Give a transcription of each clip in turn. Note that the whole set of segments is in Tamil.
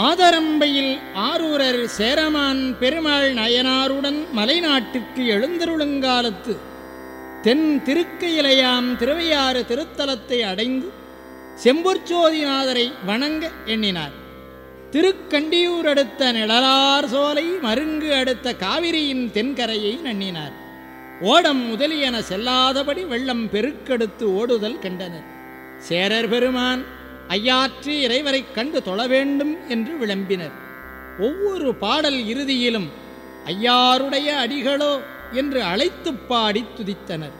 ஆதரம்பையில் ஆரூரர் சேரமான் பெருமாள் நயனாருடன் மலைநாட்டிற்கு எழுந்தருளுங்காலத்து தென் திருக்கையிலையாம் திருவையாறு திருத்தலத்தை அடைந்து செம்பொற்சோதிநாதரை வணங்க எண்ணினார். திருக்கண்டியூர் அடுத்த நிழலார் சோலை மருங்கு அடுத்த காவிரியின் தென்கரையை நண்ணினார் ஓடம் முதலியன செல்லாதபடி வெள்ளம் பெருக்கெடுத்து ஓடுதல் கண்டனர். சேரர் பெருமான் ஐயாற்று இறைவரைக் கண்டு தொழ வேண்டும் என்று விளம்பினர். ஒவ்வொரு பாடல் இறுதியிலும் ஐயாருடைய அடிகளோ? என்று அழைத்துப் பாடித் துதித்தனர்.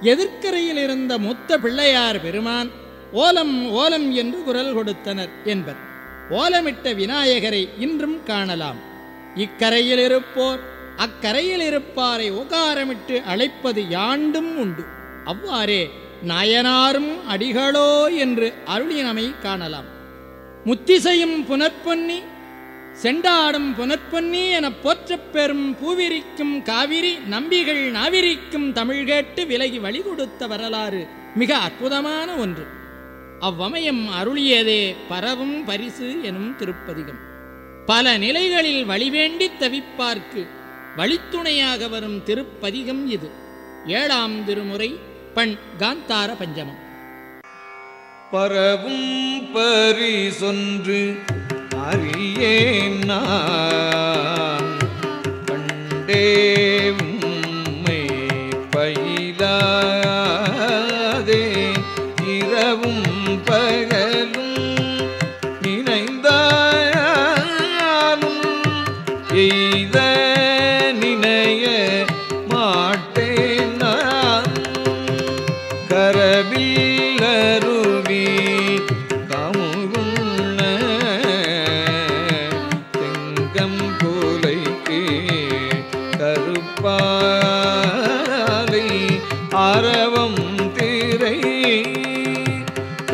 எதிர்க்கரையில் இருந்த மொத்த பிள்ளையார் பெருமான் ஓலம் ஓலம் என்று குரல் கொடுத்தனர் என்பர். ஓலமிட்ட விநாயகரை இன்றும் காணலாம். இக்கரையில் இருப்போர் அக்கரையில் இருப்பாரை ஓகாரமிட்டு அழைப்பது யாண்டும் உண்டு. அவ்வாறே நாயனாரும் அடிகளோ என்று அருளினமை காணலாம். முத்திசையும் புனற்பொன்னி செண்டாடும் புனற்பொன்னி எனப் போற்றப் பெறும் பூவிரிக்கும் காவிரி நம்பிகள் நாவிரிக்கும் தமிழ் கேட்டு விலகி வழி கொடுத்த வரலாறு மிக அற்புதமான ஒன்று. அவ்வமயம் அருளியதே பரவும் பரிசு எனும் திருப்பதிகம். பல நிலைகளில் வழிவேண்டித் தவிப்பார்க்கு வழித்துணையாக வரும் திருப்பதிகம் இது. ஏழாம் திருமுறை பண் காந்தார பஞ்சமம். பரவும் பரிசொன்று அறியேன் நான். கண்டே உம்மை பயிலாதே இரவும் பகலும்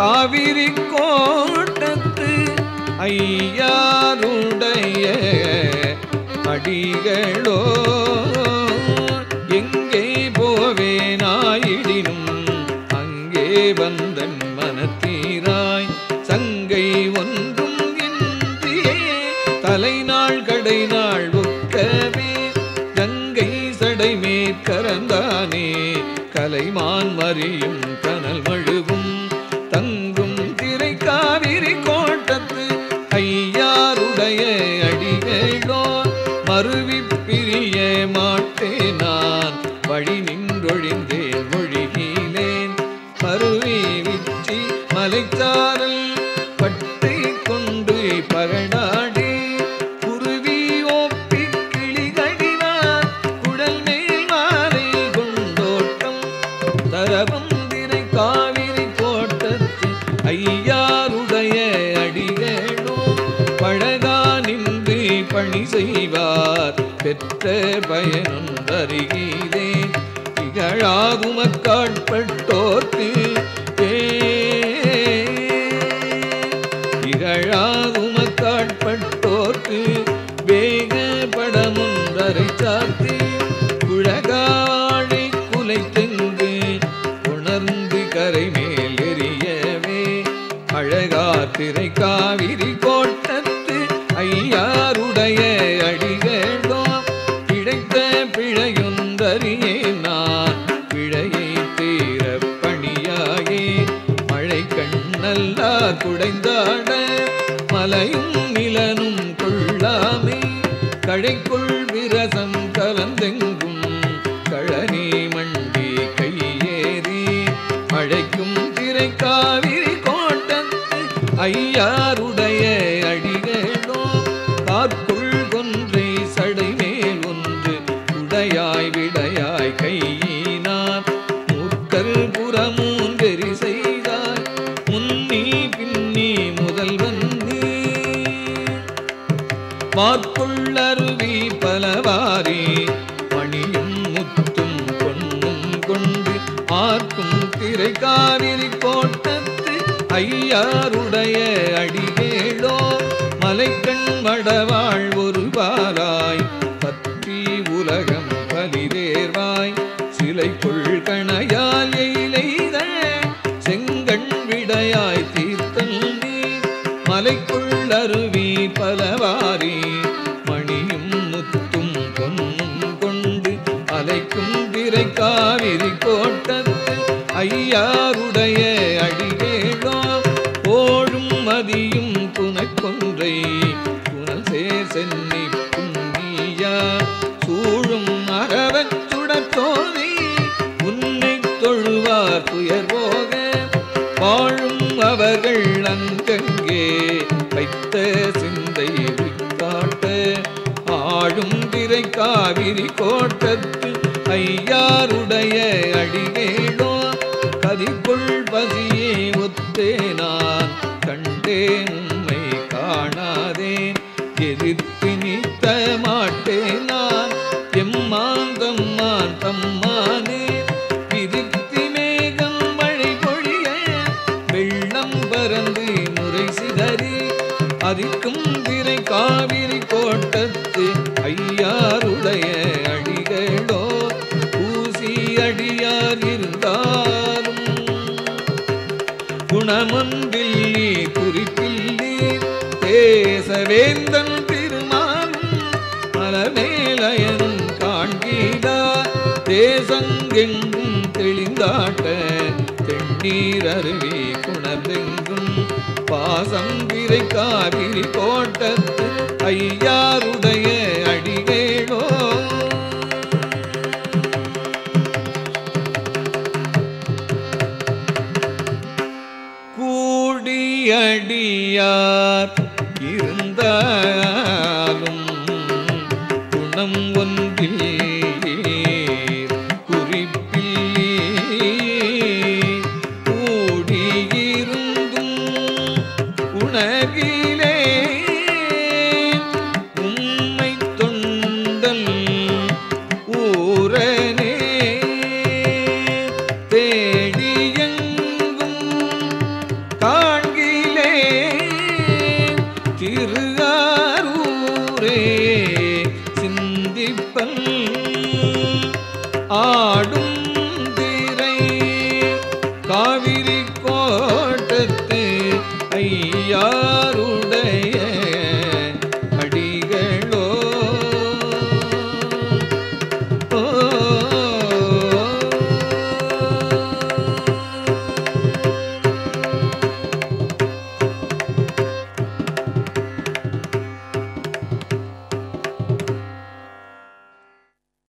காவிரி கோட்டத்து ஐயாருடைய அடிகளோ எங்கே போவேனாயிடினும் அங்கே வந்தன் மனத்தீராய் சங்கை ஒன்றும் இன்றியே தலைநாள் கடை நாள் ஒக்கவே கங்கை சடை மேற்கரந்தானே கலைமான் மறியும் கனல் மழை மறுவி மலைத்தாரல் மலைச்சாரல் பட்டை கொண்டு பகடாடி குருவி ஓப்பி கிளிகளினார் குடல் மேல் மாலை கொண்டோட்டம் தரவந்திரை காவிரி கோட்டத்து ஐயாருடைய அடிகளோ பழகா நின்று பணி செய்வார் பெற்ற பயனொன்றறிகிறேன் இகழாகுமக்காட்பட்டோர்க்கு இகழாகுமக்காட்பட்டோர்க்கு கரை மேல் எரியவே அழகா திரை காவிரி கோட்டத்து ஐயாருடைய அடிகளோ கிடைத்த பிழையொன்றறியே நான் பிழையை தீர பணியாகே மழை கண்ணல்லா குடைந்தாட மலையும் நிலனும் கொள்ளாமே கடைக்குள் விரசம் கலந்தெங்க மழைக்கும் காவிரி கோட்டத்து ஐயாருடைய அடிகளோ காற்குள் கொன்றை சடை மேல் ஒன்று உடையாய் விடையாய் கையினார். முக்கல் புறமும் வெறி செய்தாய் முன்னி பின்னி முதல்வன் நீ ஆர்க்கும் திரை காவிரி கோட்டத்து ஐயாருடைய அடிகேளோ மலைக்கண் மடவாள் ஒரு பாராய் பத்தி உலகம் பலிதேர்வாய் சிலை கொள்கணையால் எயிலைத செங்கண் விடையாய் தீர்த்தல் மலைக்குள் அருவி பலவாரி மணியும் முத்தும் பொன்னும் கொண்டு அலைக்கும் திரை காவிரி கோட்டத்து ஐயாருடைய அடிகேடோ ஓடும் மதியும் புனக்கொன்றை புனல் சேர் சென்னி புண்ணியா சூழும் அறவச் சுடத்தோதி உன்னை தொழுவார் துயர் போக வாழும் அவர்கள் அங்கங்கே வைத்த சிந்தை காட்ட ஆடும் திரை காவிரி கோட்டத்து ஐயாருடைய அடிகேடோ கதிக்குள் பசியை ஒத்தே நான் கண்டேன் உம்மை காணாதேன் எதிர்த்து நீத்த மாட்டேன் நான் எம்மான் தம்மானே. விதிர்த்தி மேகம் மழை பொழிய வெள்ளம் பறந்து முறை சிதறி அதிக்கும் திரை காவிரி கோட்டத்து ஐயாருடைய அடிகளோ. பூசி அடியார் இருந்தார் குணமொன்றில்லி குறிப்பில்லி தேசவேந்தன் திருமான் மலமேலயனும் காண்கீதா. தேசங்கெங்கும் தெளிந்தாட்ட தெண்ணீர் அருவி குணர்ந்தெங்கும் பாசம் விரை காவிரி கோட்டத்து ஐயாருடைய கூடியடியார் ஆடும்